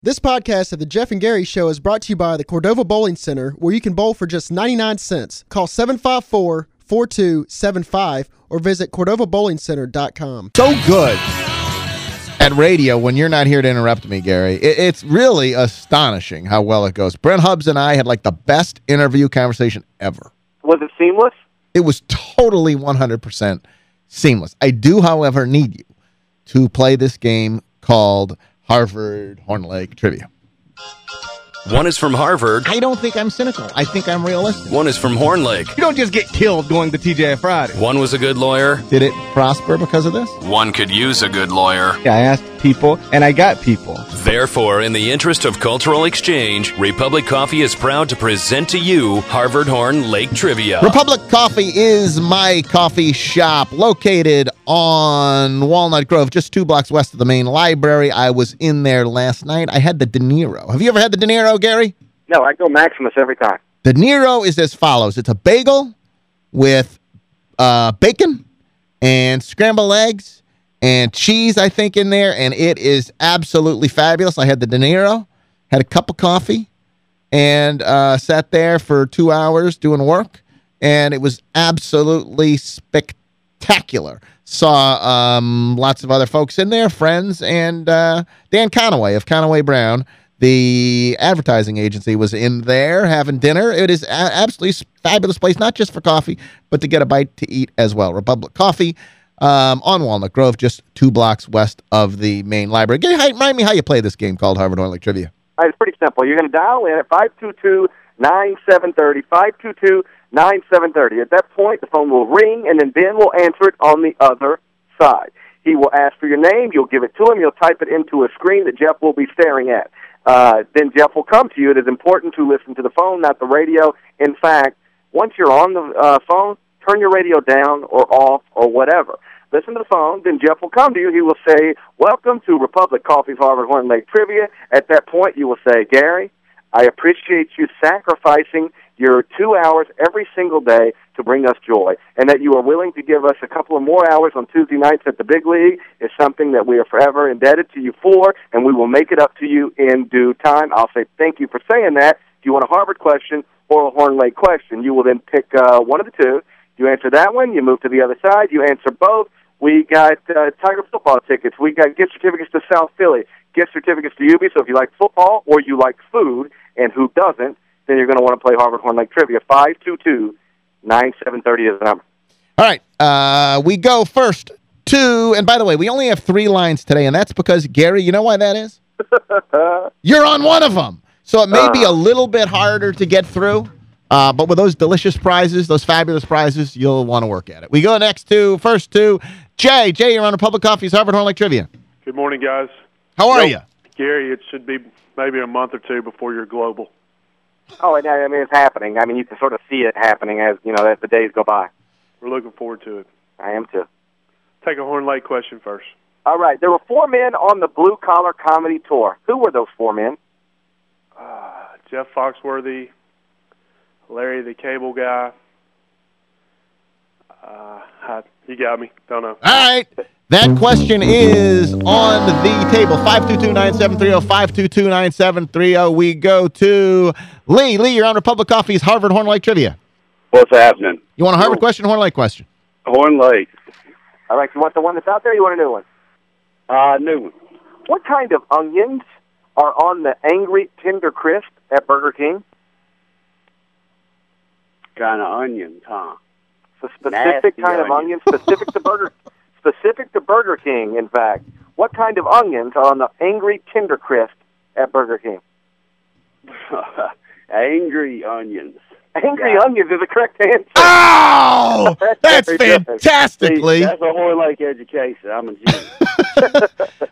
This podcast of the Geoff and Gary Show is brought to you by the Cordova Bowling Center, where you can bowl for just 99 cents. Call 754-4275 or visit CordovaBowlingCenter.com. So good at radio when you're not here to interrupt me, Gary. It, it's really astonishing how well it goes. Brent Hubbs and I had like the best interview conversation ever. Was it seamless? It was totally 100% seamless. I do, however, need you to play this game called Harvard Horn Lake Trivia. One is from Harvard. I don't think I'm cynical. I think I'm realistic. One is from Horn Lake. You don't just get killed going to TJ Friday. One was a good lawyer. Did it prosper because of this? One could use a good lawyer. I asked people, and I got people. Therefore, in the interest of cultural exchange, Republic Coffee is proud to present to you Harvard Horn Lake Trivia. Republic Coffee is my coffee shop located on Walnut Grove, just two blocks west of the main library. I was in there last night. I had the De Niro. Have you ever had the De Niro, Gary? No, I go Maximus every time. De Niro is as follows. It's a bagel with uh, bacon and scrambled eggs and cheese, I think, in there, and it is absolutely fabulous. I had the De Niro, had a cup of coffee, and uh, sat there for two hours doing work, and it was absolutely spectacular. Saw um, lots of other folks in there, friends, and uh, Dan Conaway of Conaway Brown, the advertising agency, was in there having dinner. It is absolutely fabulous place, not just for coffee, but to get a bite to eat as well. Republic Coffee, um, on Walnut Grove, just two blocks west of the main library. Gary, remind me how you play this game called Harvard Lake Trivia. it's pretty simple. You're going to dial in at 522-9730, 522-9730. At that point, the phone will ring, and then Ben will answer it on the other side. He will ask for your name. You'll give it to him. You'll type it into a screen that Geoff will be staring at. Uh, then Geoff will come to you. It is important to listen to the phone, not the radio. In fact, once you're on the uh, phone, turn your radio down or off or whatever. Listen to the phone, then Geoff will come to you. He will say, Welcome to Republic Coffee's Harvard Horn Lake Trivia. At that point, you will say, Gary, I appreciate you sacrificing your two hours every single day to bring us joy, and that you are willing to give us a couple of more hours on Tuesday nights at the big league is something that we are forever indebted to you for, and we will make it up to you in due time. I'll say thank you for saying that. If you want a Harvard question or a Horn Lake question, you will then pick uh, one of the two. You answer that one, you move to the other side, you answer both. We got uh, Tiger football tickets. We got gift certificates to South Philly, gift certificates to UB. So if you like football or you like food, and who doesn't, then you're going to want to play Harvard Horn Lake Trivia. 522 9730 is the number. All right. Uh, we go first to, and by the way, we only have three lines today, and that's because, Gary, you know why that is? You're on one of them. So it may uh, be a little bit harder to get through. Uh, but with those delicious prizes, those fabulous prizes, you'll want to work at it. We go next to, first to Jay. Jay, you're on a public Coffee's Harvard Horn Lake Trivia. Good morning, guys. How are you? Gary, it should be maybe a month or two before you're global. Oh, I mean, it's happening. I mean, you can sort of see it happening as, you know, as the days go by. We're looking forward to it. I am, too. Take a Horn Lake question first. All right. There were four men on the Blue Collar Comedy Tour. Who were those four men? Uh, Jeff Foxworthy, Larry the Cable Guy. Uh, you got me. Don't know. All right. That question is on the table. 522-9730, 522-9730. We go to Lee. Lee, you're on Republic Coffee's Harvard Horn Lake Trivia. What's happening? You want a Harvard question Horn Lake question? Horn Lake. All right. You want the one that's out there you want a new one? Uh, new one. What kind of onions are on the Angry Tender Crisp at Burger King? Kind of onions, huh? It's a specific Nasty kind onions. of onion, specific to Burger, specific to Burger King. In fact, what kind of onions are on the Angry Tender Crisp at Burger King? Angry onions. Angry yeah. onions is the correct answer. Oh, that's fantastically. That's a Horn Lake education. I'm a genius.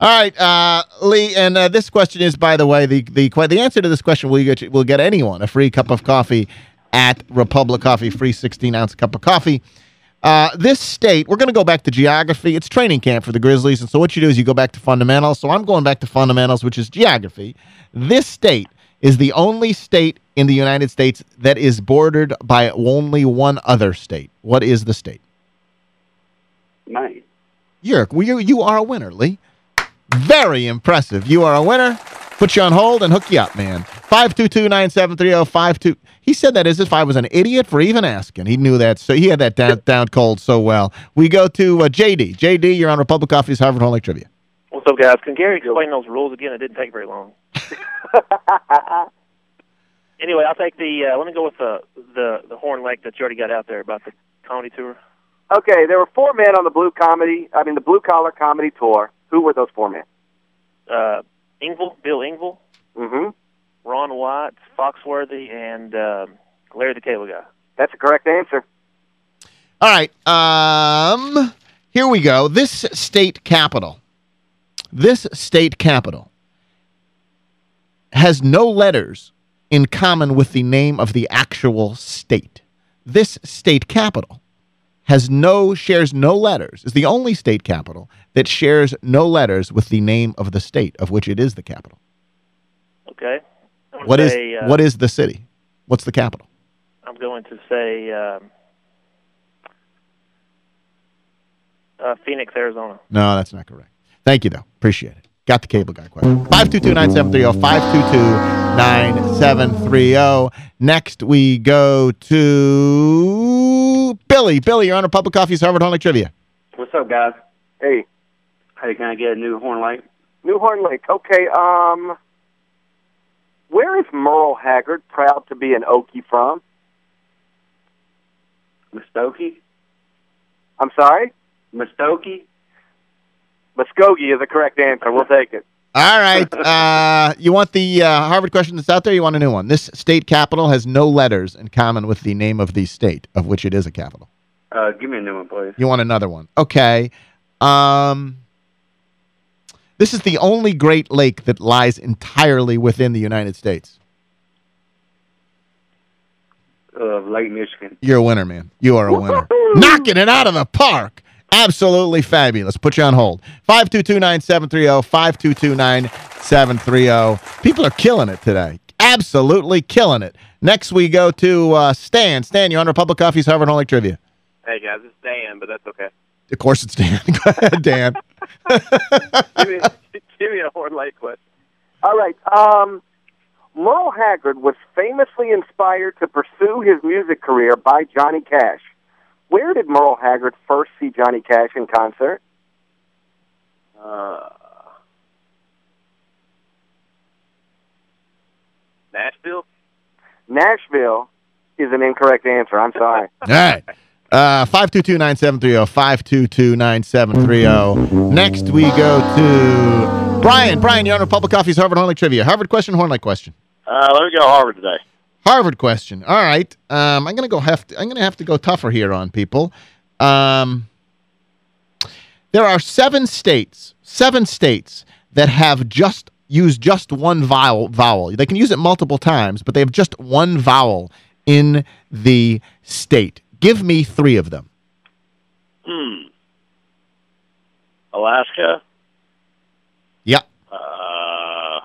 All right, uh, Lee, and uh, this question is, by the way, the the the answer to this question will get will get anyone a free cup of coffee at Republic Coffee, free 16-ounce cup of coffee. Uh, this state, we're going to go back to geography. It's training camp for the Grizzlies, and so what you do is you go back to fundamentals. So I'm going back to fundamentals, which is geography. This state is the only state in the United States that is bordered by only one other state. What is the state? Maine. You're, you, you are a winner, Lee. Very impressive. You are a winner. Put you on hold and hook you up, man. 522-9730, He said that as if I was an idiot for even asking. He knew that, so he had that down, down cold so well. We go to uh, JD. JD, you're on Republic Coffee's Harvard Horn Lake Trivia. What's up, guys? Can Gary explain those rules again? It didn't take very long. anyway, I'll take the. Uh, let me go with the the the Horn Lake that you already got out there about the comedy tour. Okay, there were four men on the blue comedy. I mean, the blue collar comedy tour. Who were those four men? Uh, Engvall, Bill Engvall, Mm-hmm. Ron Watts, Foxworthy, and um, Larry the Cable Guy. That's the correct answer. All right. Um, here we go. This state capital, this state capital has no letters in common with the name of the actual state. This state capital has no, shares no letters, is the only state capital that shares no letters with the name of the state of which it is the capital. Okay. I'm gonna What is say, uh, what is the city? What's the capital? I'm going to say um, uh, Phoenix, Arizona. No, that's not correct. Thank you, though. Appreciate it. Got the cable guy question. 522-9730, 522-9730. oh. Next, we go to Billy. Billy, you're on a Public Coffee's Harvard Horn Lake Trivia. What's up, guys? Hey, Hey, can I get a new Horn Lake? New Horn Lake. Okay, um, where is Merle Haggard proud to be an Okie from? Muskogee? I'm sorry? Muskogee? Muskogee is the correct answer. We'll take it. All right. Uh, you want the uh, Harvard question that's out there? You want a new one? This state capital has no letters in common with the name of the state of which it is a capital. Uh, give me a new one, please. You want another one? Okay. Um, this is the only Great Lake that lies entirely within the United States. Uh, Lake Michigan. You're a winner, man. You are a winner. Knocking it out of the park. Absolutely fabulous. Put you on hold. 522-9730, 522-9730. People are killing it today. Absolutely killing it. Next we go to uh, Stan. Stan, you're on Republic Coffee's Harvard Lake Trivia. Hey guys, it's Dan, but that's okay. Of course it's Dan. Go ahead, Dan. give, me, give me a Horn Lake question. All right. Um, Merle Haggard was famously inspired to pursue his music career by Johnny Cash. Where did Merle Haggard first see Johnny Cash in concert? Uh, Nashville. Nashville is an incorrect answer. I'm sorry. All right. Uh, 522-9730, 522-9730. Next we go to Brian. Brian, you're on Republic Coffee's Harvard Horn Lake Trivia. Harvard question, Horn Lake question. Uh, let me go Harvard today. Harvard question. All right. Um, I'm gonna go have to, I'm gonna have to go tougher here on people. Um, there are seven states, seven states that have just used just one vowel. Vowel. They can use it multiple times, but they have just one vowel in the state. Give me three of them. Hmm. Alaska. Yeah. Uh,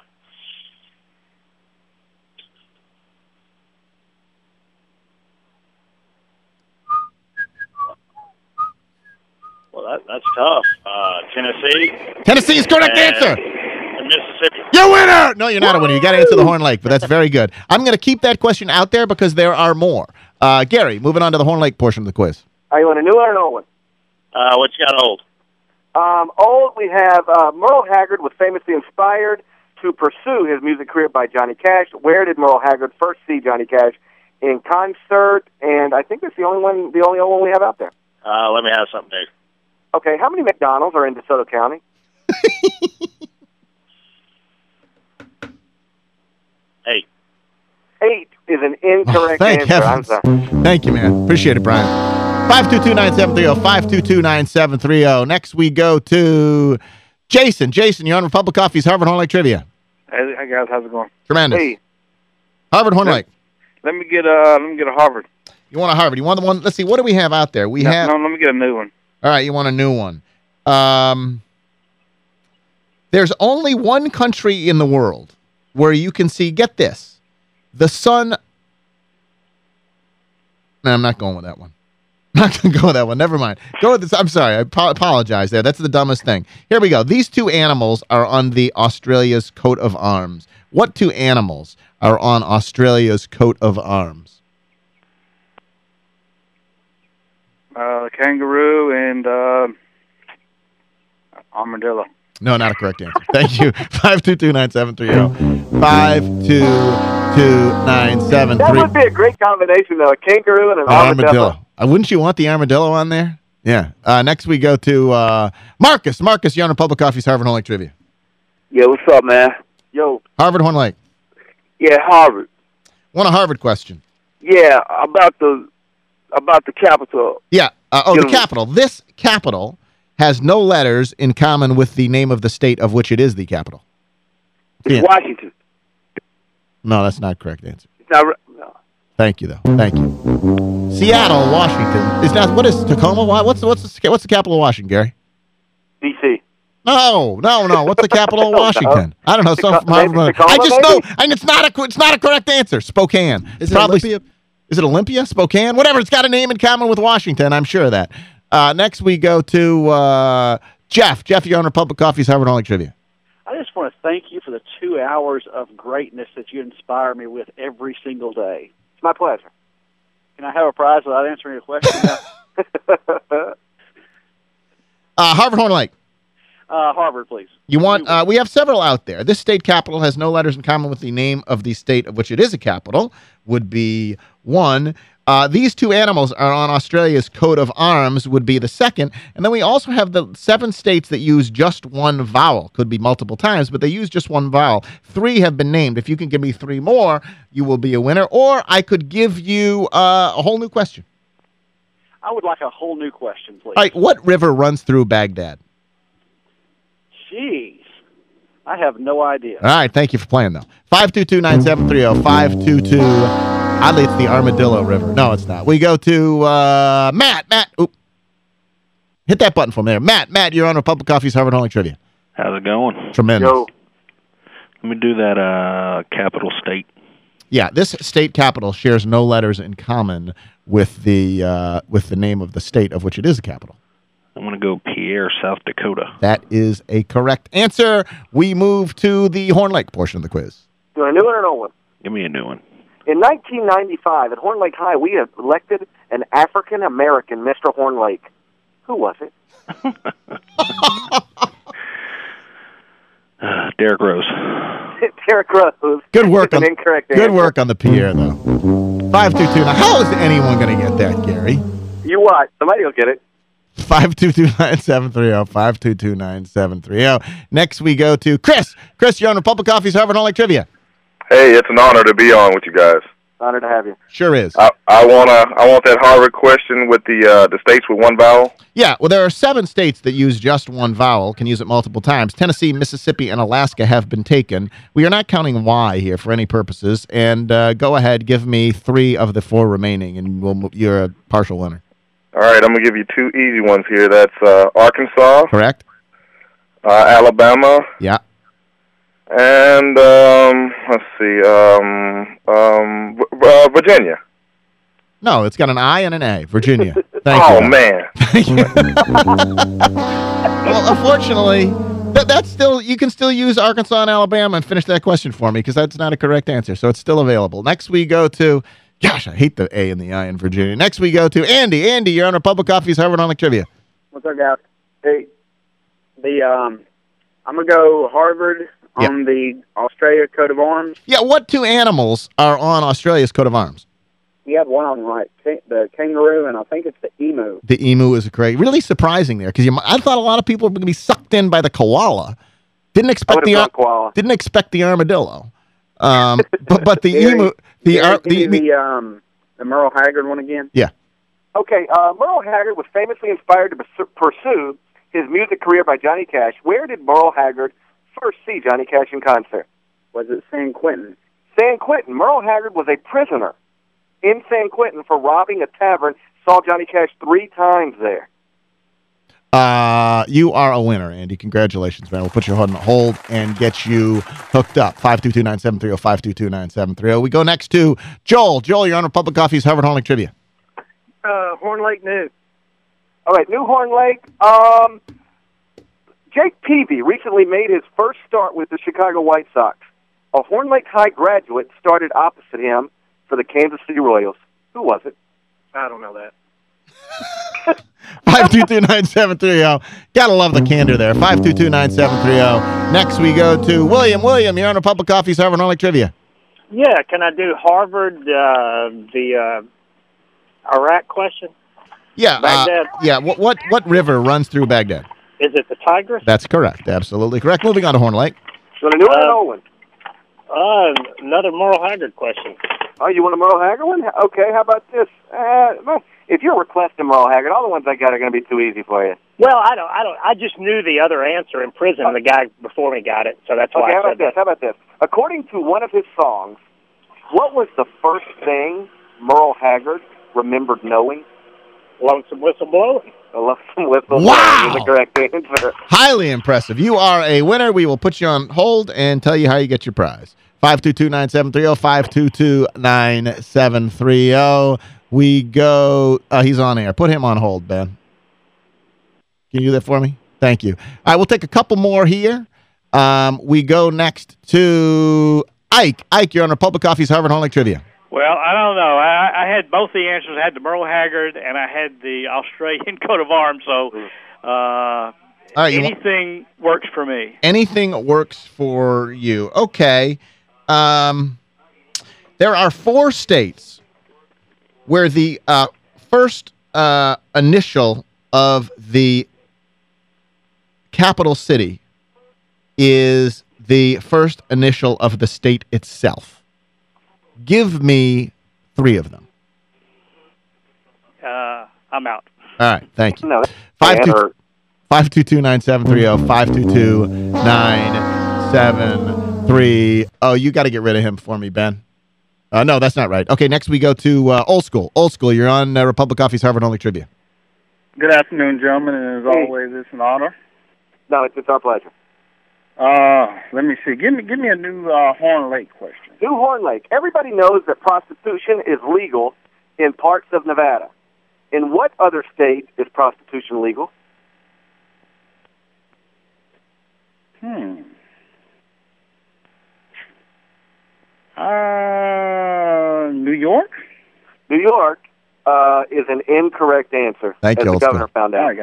well, that, that's tough. Uh, Tennessee. Tennessee is correct and- answer. and Mississippi. You're winner! No, you're not a winner. You got to answer the Horn Lake, but that's very good. I'm going to keep that question out there because there are more. Uh, Gary, moving on to the Horn Lake portion of the quiz. Are you want a new one or an old one? Uh, what you got old? Um, old, we have uh, Merle Haggard was famously inspired to pursue his music career by Johnny Cash. Where did Merle Haggard first see Johnny Cash in concert? And I think that's the only one, the only old one we have out there. Uh, let me have something new. Okay, how many McDonald's are in DeSoto County? Eight. Eight is an incorrect Oh, Thank answer. I'm sorry. Thank you, man. Appreciate it, Brian. 522-9730, 522-9730. Next we go to Jason. Jason, you're on Republic Coffee's Harvard Horn Lake Trivia. Hey, hey guys, how's it going? Tremendous. Hey, Harvard Horn Lake. let me get a, let me get a Harvard. You want a Harvard. You want the one, let's see, what do we have out there? We no, have, no, let me get a new one. all right, you want a new one. Um, there's only one country in the world where you can see, get this, the sun. No, I'm not going with that one. I'm Not going to go with that one. Never mind. Go with this. I'm sorry. I apologize there. That's the dumbest thing. Here we go. These two animals are on the Australia's coat of arms. What two animals are on Australia's coat of arms? Uh, kangaroo and uh, armadillo. No, not a correct answer. Thank you. 522-9730. 522-9730. That would be a great combination, though. A kangaroo and an armadillo. Armadillo. Uh, wouldn't you want the armadillo on there? Yeah. Uh, next we go to uh, Marcus. Marcus, you're on Public Coffee's Harvard Horn Lake Trivia. Yeah, what's up, man? Yo, Harvard Horn Lake. Yeah, Harvard. Want a Harvard question? Yeah, about the about the capital. Yeah. Uh, oh, the Give capital. This capital has no letters in common with the name of the state of which it is the capital. It's Yeah. Washington. No, that's not correct answer. It's No. Thank you, though. Thank you. Seattle, Washington. Is not what is Tacoma? What's the, what's the what's the capital of Washington, Gary? D.C. No, no, no. What's the capital of Washington? I don't know. Some Taco- from Harvard. maybe I just know, and it's not a it's not a correct answer. Spokane. Is it Probably, Olympia? Is it Olympia? Spokane? Whatever. It's got a name in common with Washington. I'm sure of that. Uh, next we go to uh, Jeff. Jeff, you're on Republic Coffee's Harvard Hall Trivia. I just want to thank you for the two hours of greatness that you inspire me with every single day. It's my pleasure. Can I have a prize without answering your question? Uh, Harvard Horn Lake. uh, Harvard, please. You want? Uh, we have several out there. This state capital has no letters in common with the name of the state of which it is a capital. Would be one. Uh, these two animals are on Australia's coat of arms. Would be the second. And then we also have the seven states that use just one vowel. Could be multiple times, but they use just one vowel. Three have been named. If you can give me three more, you will be a winner. Or I could give you uh, a whole new question. I would like a whole new question, please. All right. What river runs through Baghdad? Jeez. I have no idea. All right, thank you for playing, though. 522-9730, 522. Oddly, it's the Armadillo River. No, it's not. We go to uh, Matt. Matt, oop. Hit that button from there. Matt, Matt, you're on Republic Coffee's Harvard Only Trivia. How's it going? Tremendous. Yo, Let me do that uh capital state. Yeah, this state capital shares no letters in common with the uh, with the name of the state of which it is a capital. I'm going to go Pierre, South Dakota. That is a correct answer. We move to the Horn Lake portion of the quiz. do I new one or no one? Give me a new one. In 1995, at Horn Lake High, we elected an African American Mr. Horn Lake. Who was it? Uh, Derrick Rose. Derrick Rose. Good work It's an on incorrect Good answer. work on the Pierre though. 522. Now, how is anyone going to get that, Gary? You what? Somebody will get it. 522-9730, 522-9730. Next we go to Chris. Chris, you're on Republic Coffee's Harvard Hall Lake Trivia. Hey, it's an honor to be on with you guys. Honor to have you. Sure is. I, I wanna I want that Harvard question with the uh, the states with one vowel. Yeah, well, there are seven states that use just one vowel, can use it multiple times. Tennessee, Mississippi, and Alaska have been taken. We are not counting Y here for any purposes. And uh, go ahead, give me three of the four remaining, and we'll, you're a partial winner. All right, I'm gonna give you two easy ones here. That's uh, Arkansas, Correct? uh, Alabama, Yeah. And um, let's see, um, um, uh, Virginia. No, it's got an I and an A. Virginia. Thank oh you. man, well, unfortunately, that, that's still you can still use Arkansas and Alabama and finish that question for me because that's not a correct answer. So it's still available. Next we go to, gosh, I hate the A and the I in Virginia. Next we go to Andy. Andy, you're on Republic Coffee's Harvard on the Trivia. What's up, guys? Hey, the um, I'm gonna go Harvard on the Australia coat of arms. Yeah, what two animals are on Australia's coat of arms? You had one of them right, the kangaroo, and I think it's the emu. The emu is great. Really surprising there because I thought a lot of people were going to be sucked in by the koala. Didn't expect the koala. didn't expect the armadillo. Um, but but the emu the, give me the, the um, the Merle Haggard one again. yeah. Okay, uh, Merle Haggard was famously inspired to pursue his music career by Johnny Cash. Where did Merle Haggard first see Johnny Cash in concert? Was it San Quentin? San Quentin. Merle Haggard was a prisoner in San Quentin for robbing a tavern. Saw Johnny Cash three times there. Uh, you are a winner, Andy. Congratulations, man. We'll put you on hold and get you hooked up. 522-9730, 522-9730. We go next to Joel. Joel, you're on Republic Coffee's Harvard Hall Trivia. Uh, Horn Lake News. All right, New Horn Lake. Um, Jake Peavy recently made his first start with the Chicago White Sox. A Horn Lake High graduate started opposite him for the Kansas City Royals. Who was it? I don't know that. 522-9730. Gotta love the candor there. 522-9730. Next we go to William. William, you're on a Republic Coffee's Harvard Horn Lake Trivia. Yeah, can I do Harvard, uh, the uh, Iraq question? Yeah, uh, yeah. What, what what river runs through Baghdad? Is it the Tigris? That's correct. Absolutely correct. Moving on to Horn Lake. You want a new one or an old one? Uh, another Merle Haggard question. Oh, you want a Merle Haggard one? Okay, how about this? Uh, if you're requesting Merle Haggard, all the ones I got are going to be too easy for you. Well, I don't, I don't, I just knew the other answer in prison. The guy before me got it, so that's why Okay, I how about said this? that. How about this? According to one of his songs, what was the first thing Merle Haggard remembered knowing? Lonesome whistle blowing. A lonesome whistle Wow! is the correct answer. Highly impressive. You are a winner. We will put you on hold and tell you how you get your prize. 522-9730, 522-9730. We go, uh, he's on air. Put him on hold, Ben. Can you do that for me? Thank you. All right, we'll take a couple more here. Um, we go next to Ike. Ike, you're on Republic Coffee's Harvard Horn Lake Trivia. Well, I don't know. I, I had both the answers. I had the Merle Haggard and I had the Australian coat of arms. So uh, All right, you wa- anything works for me. anything works for you. Okay. Um, there are four states where the uh, first uh, initial of the capital city is the first initial of the state itself. Give me three of them. Uh, I'm out. All right, thank you. No, Five man, two or- five two two nine seven three zero five two two nine seven three. Oh, you got to get rid of him for me, Ben. Uh, no, that's not right. Okay, next we go to uh, old school. Old school. You're on uh, Republic Coffee's Harvard Only Trivia. Good afternoon, gentlemen, and as always, it's an honor. No, it's, it's our pleasure. Uh, let me see. Give me give me a new uh, Horn Lake question. New Horn Lake. Everybody knows that prostitution is legal in parts of Nevada. In what other state is prostitution legal? Hmm. Uh, New York. New York uh, is an incorrect answer. Thank as you, the governor found out.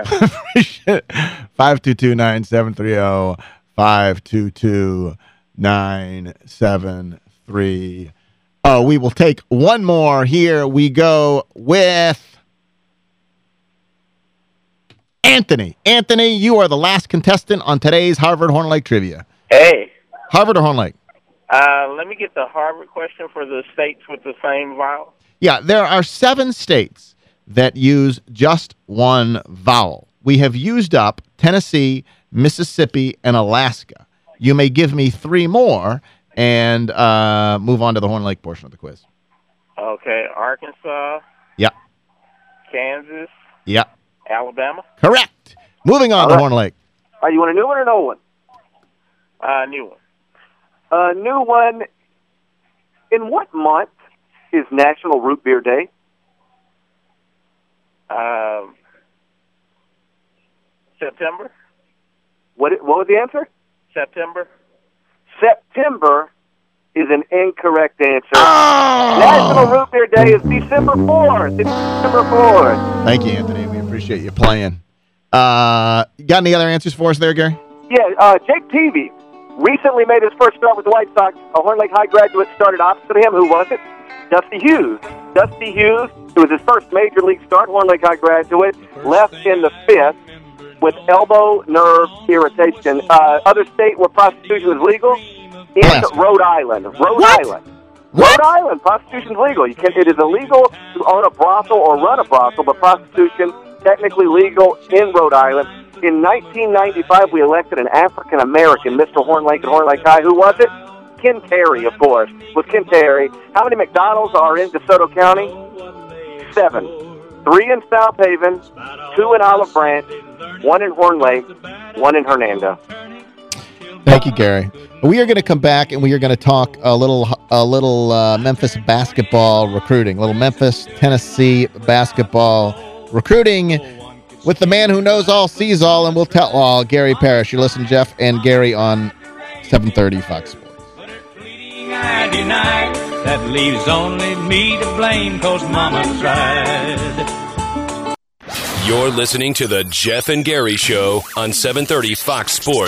Five two two nine seven three zero five two two nine seven three. Oh, we will take one more. Here we go with Anthony. Anthony, you are the last contestant on today's Harvard Horn Lake Trivia. Hey, Harvard or Horn Lake? uh, let me get the Harvard question for the states with the same vowel. Yeah, there are seven states that use just one vowel. We have used up Tennessee, Mississippi, and Alaska. You may give me three more and uh, move on to the Horn Lake portion of the quiz. Okay, Arkansas, Yeah, Kansas, yeah, Alabama. correct. Moving on All to right. Horn Lake. All right, you want a new one or an old one? Uh, new one. A new one. In what month is National Root Beer Day? Um, September. What? What was the answer? September. September is an incorrect answer. Oh! National Root Beer Day is December 4th. It's December 4th. Thank you, Anthony. We appreciate you playing. Uh, got any other answers for us there, Gary? Yeah, uh, Jake Peavy recently made his first start with the White Sox. A Horn Lake High graduate started opposite him. Who was it? Dusty Hughes. Dusty Hughes, it was his first major league start. Horn Lake High graduate, left in the fifth with elbow nerve irritation. Uh, other state where prostitution is legal is Yes. Rhode Island. Rhode What? Island. Rhode Island, prostitution is legal. You can, it is illegal to own a brothel or run a brothel, but prostitution technically legal in Rhode Island. In 1995, we elected an African American, Mr. Horn Lake and Horn Lake High. Who was it? Ken Terry, of course. Was Ken Terry? How many McDonald's are in DeSoto County? Seven. Three in Southaven, two in Olive Branch, one in Horn Lake, one in Hernando. Thank you, Gary. We are going to come back and we are going to talk a little a little uh, Memphis basketball recruiting, a little Memphis, Tennessee basketball recruiting with the man who knows all, sees all, and will tell all, Gary Parrish. You listen, Geoff and Gary on 730 Fox Sports. That leaves only me to blame cause mama tried. You're listening to the Geoff and Gary Show on 730 Fox Sports.